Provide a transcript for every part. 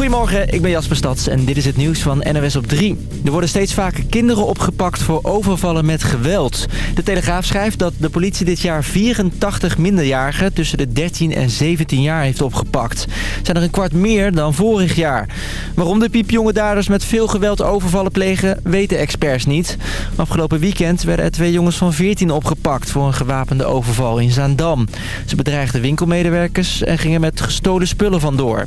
Goedemorgen, ik ben Jasper Stads en dit is het nieuws van NOS op 3. Er worden steeds vaker kinderen opgepakt voor overvallen met geweld. De Telegraaf schrijft dat de politie dit jaar 84 minderjarigen tussen de 13 en 17 jaar heeft opgepakt. Zijn er een kwart meer dan vorig jaar. Waarom de piepjonge daders met veel geweld overvallen plegen, weten experts niet. Afgelopen weekend werden er twee jongens van 14 opgepakt voor een gewapende overval in Zaandam. Ze bedreigden winkelmedewerkers en gingen met gestolen spullen vandoor.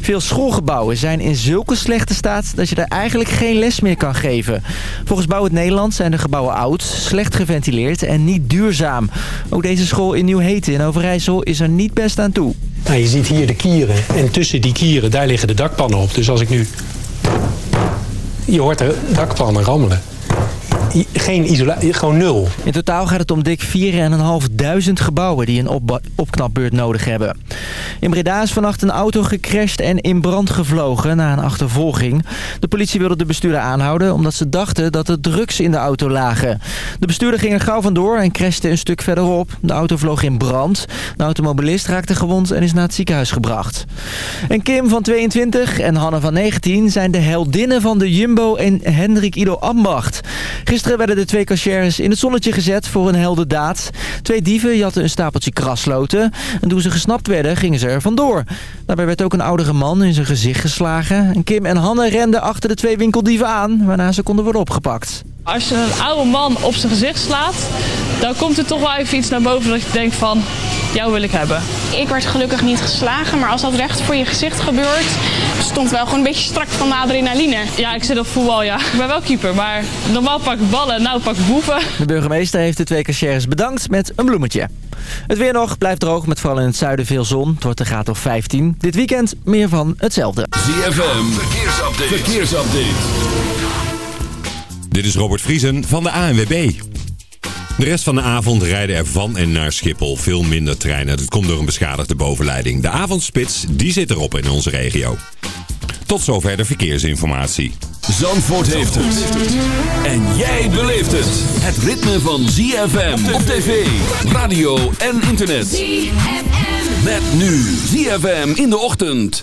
Veel schoolgebouwen zijn in zulke slechte staat dat je er eigenlijk geen les meer kan geven. Volgens Bouw het Nederland zijn de gebouwen oud, slecht geventileerd en niet duurzaam. Ook deze school in Nieuw-Heten in Overijssel is er niet best aan toe. Nou, je ziet hier de kieren en tussen die kieren daar liggen de dakpannen op. Dus als ik nu... Je hoort de dakpannen rammelen geen isolatie, gewoon nul. In totaal gaat het om dik 4.500 gebouwen die een op opknapbeurt nodig hebben. In Breda is vannacht een auto gecrashed en in brand gevlogen na een achtervolging. De politie wilde de bestuurder aanhouden omdat ze dachten dat er drugs in de auto lagen. De bestuurder ging er gauw vandoor en crashte een stuk verderop. De auto vloog in brand. De automobilist raakte gewond en is naar het ziekenhuis gebracht. En Kim van 22 en Hanne van 19 zijn de heldinnen van de Jumbo en Hendrik Ido Ambacht. Gisteren werden de twee cashiers in het zonnetje gezet voor een heldendaad. Twee dieven jatten een stapeltje krasloten. En toen ze gesnapt werden, gingen ze er vandoor. Daarbij werd ook een oudere man in zijn gezicht geslagen. En Kim en Hanne renden achter de twee winkeldieven aan, waarna ze konden worden opgepakt. Als je een oude man op zijn gezicht slaat, dan komt er toch wel even iets naar boven dat je denkt van, jou wil ik hebben. Ik werd gelukkig niet geslagen, maar als dat recht voor je gezicht gebeurt, stond wel gewoon een beetje strak van de adrenaline. Ja, ik zit op voetbal, ja. Ik ben wel keeper, maar normaal pak ik ballen, nou pak ik boeven. De burgemeester heeft de twee cashiers bedankt met een bloemetje. Het weer nog blijft droog met vooral in het zuiden veel zon. Het wordt een graad of 15. Dit weekend meer van hetzelfde. ZFM, verkeersupdate. verkeersupdate. Dit is Robert Vriesen van de ANWB. De rest van de avond rijden er van en naar Schiphol veel minder treinen. Dat komt door een beschadigde bovenleiding. De avondspits, die zit erop in onze regio. Tot zover de verkeersinformatie. Zandvoort heeft het. En jij beleeft het. Het ritme van ZFM op tv, radio en internet. ZFM. Met nu ZFM in de ochtend.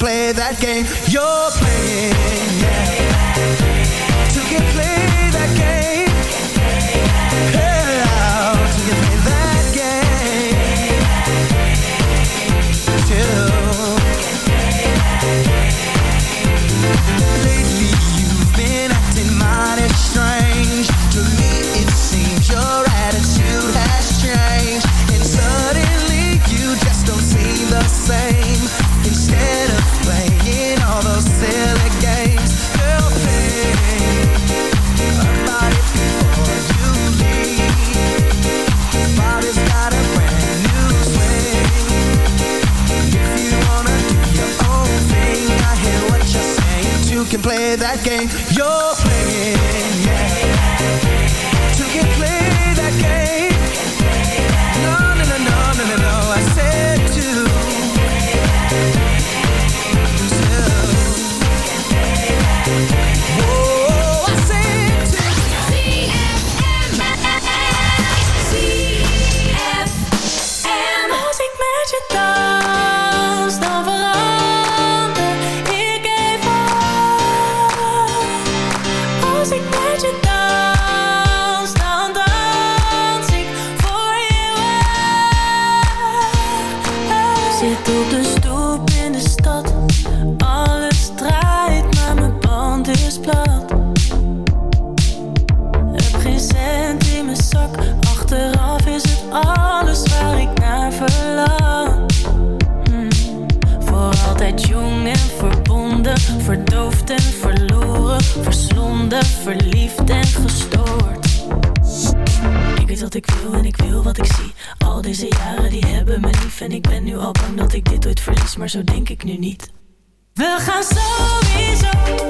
play that game you're playing. Yeah. gaan sowieso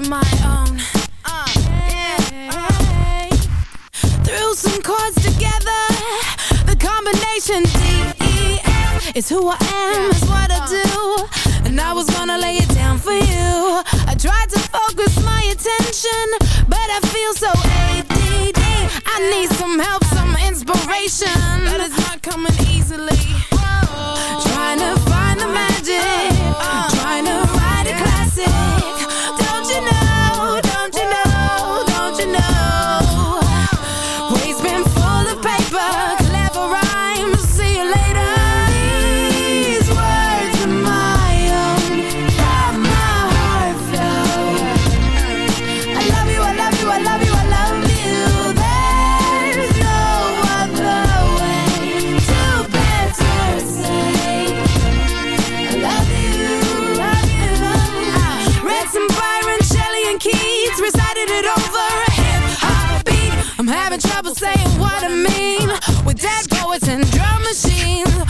of my own. Uh, yeah, uh. Threw some chords together. The combination D E M is who I am, is what I do. And I was gonna lay it down for you. I tried to focus my attention, but I feel so ADD. I need some help, some inspiration. But it's not coming easily. Whoa. Trying to find the magic. Uh. mean? With dead poets and drum machines.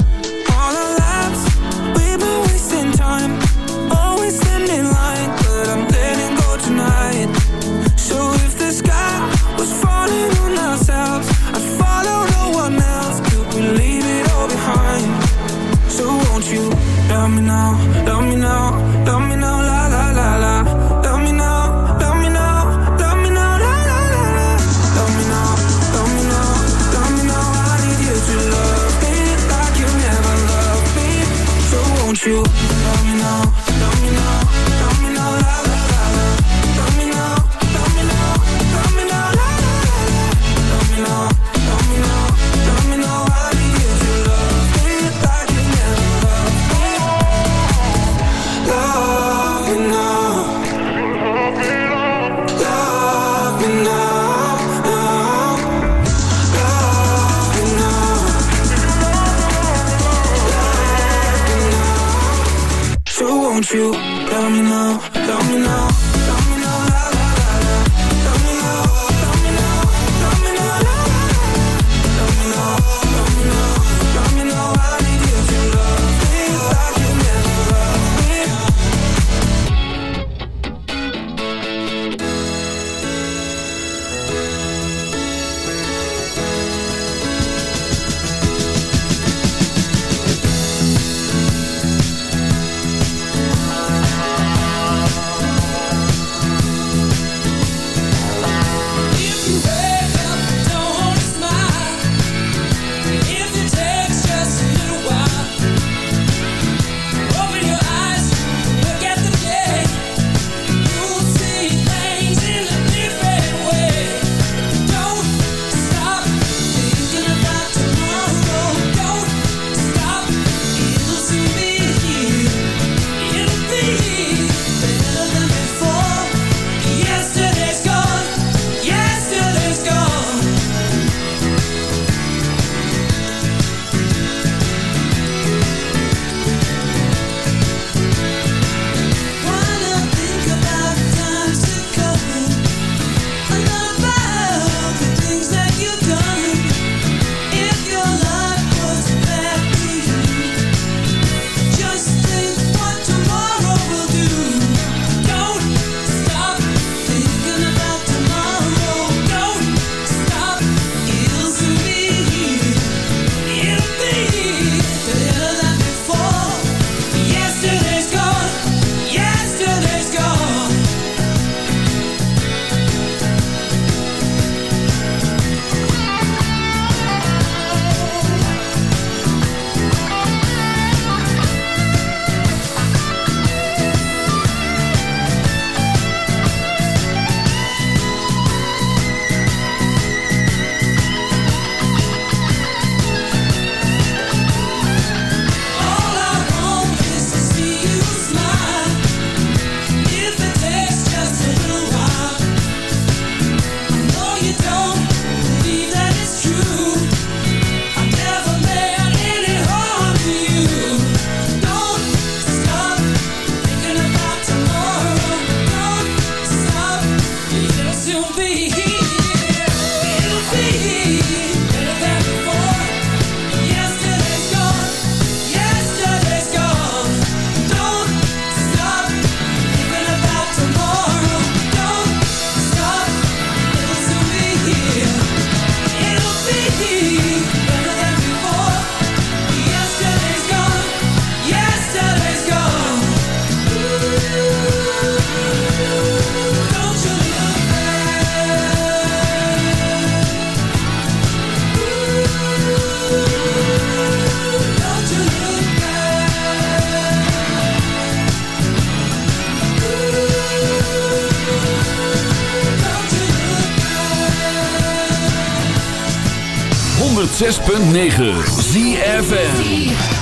106.9 ZFN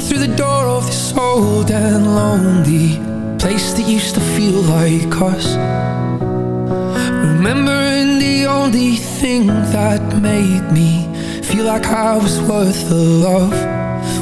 through the door of this old and lonely place that used to feel like us. Remembering the only thing that made me feel like I was worth the love.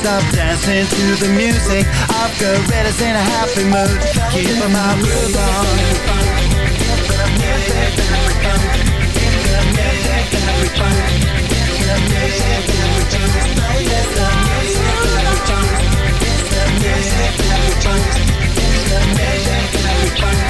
Stop dancing to the music. I've got gorillas in a happy mood. Keep my groove on. There's a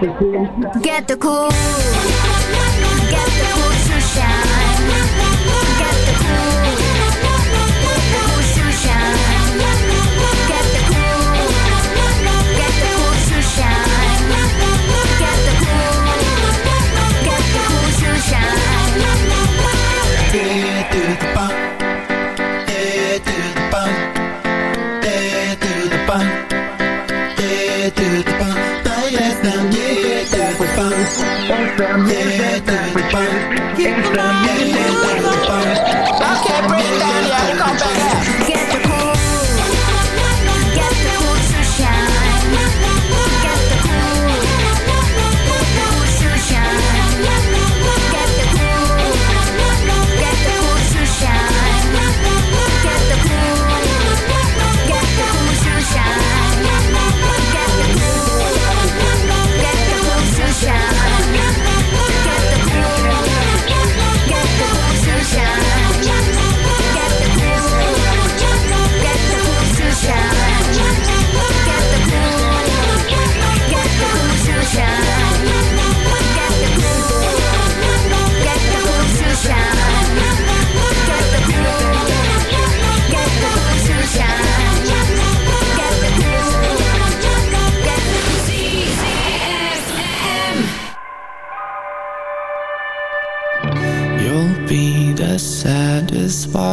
Get the cool. It's the music bump. It's the music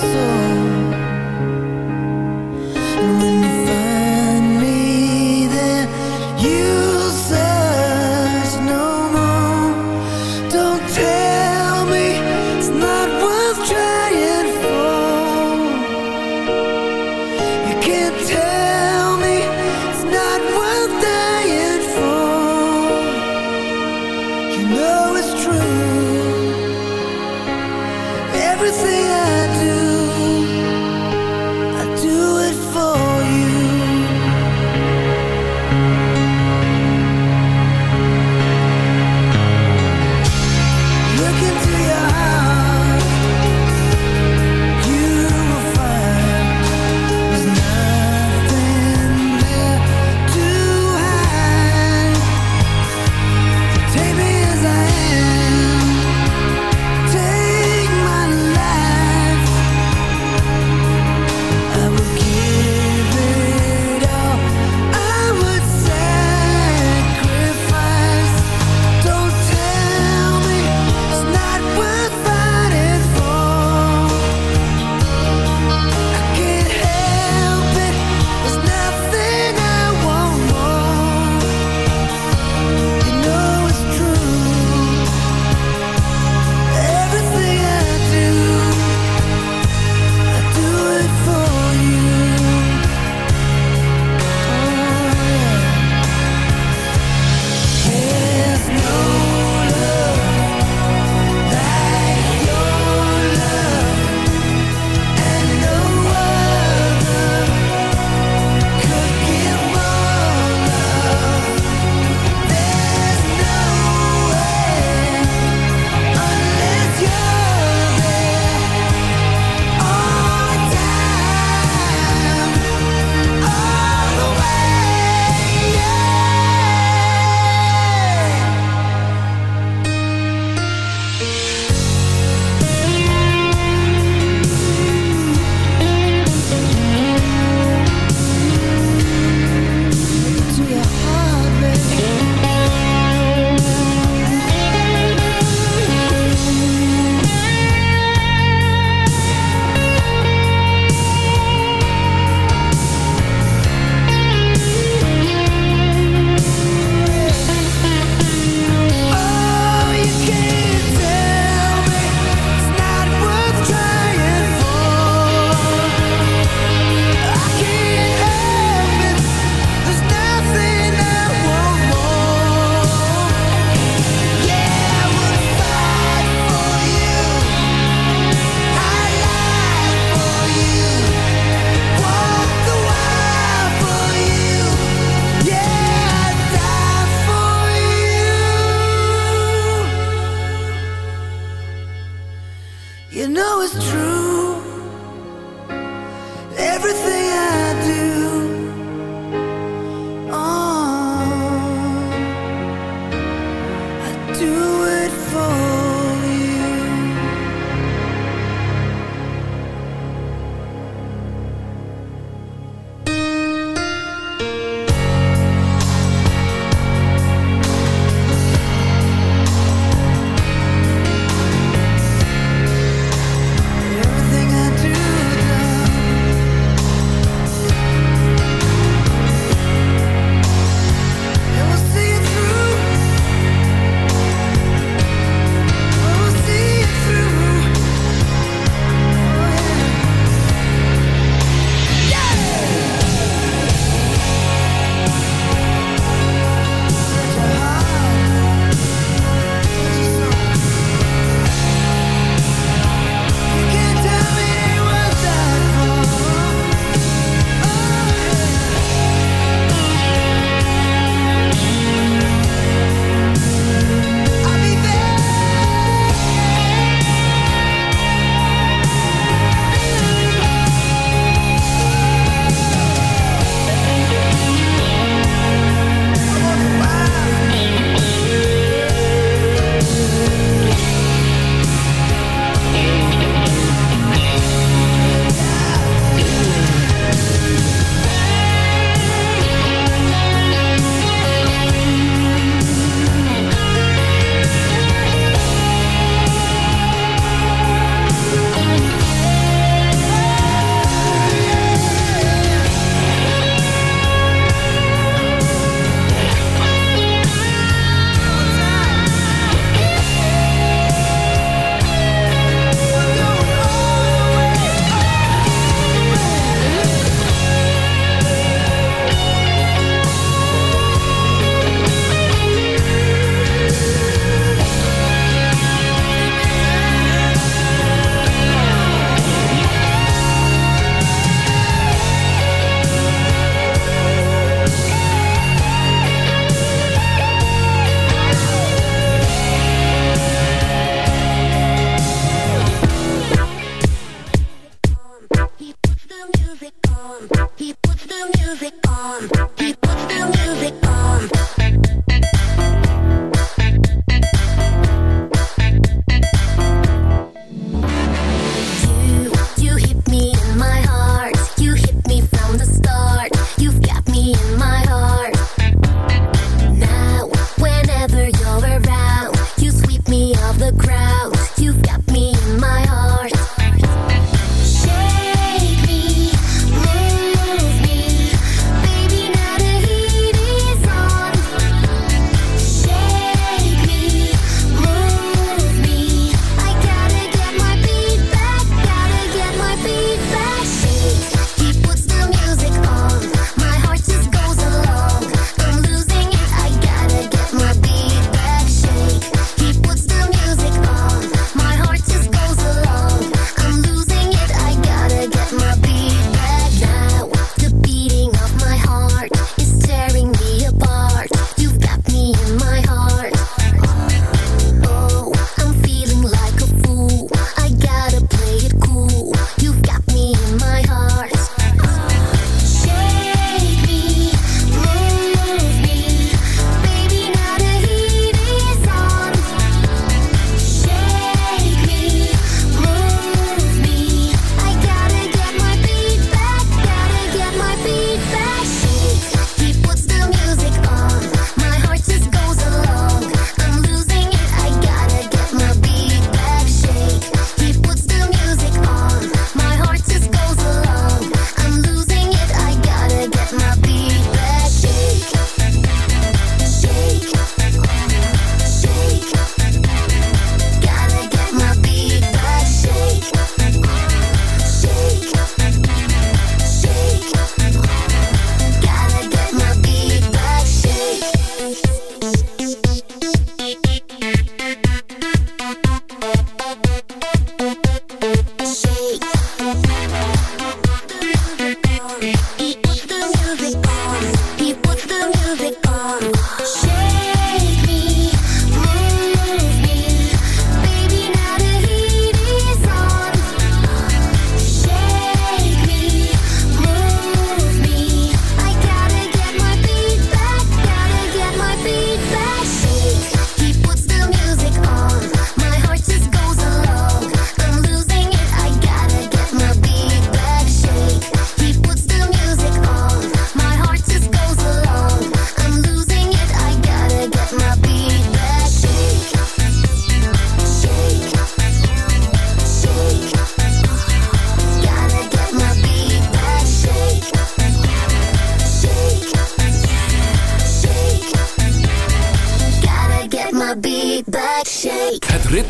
so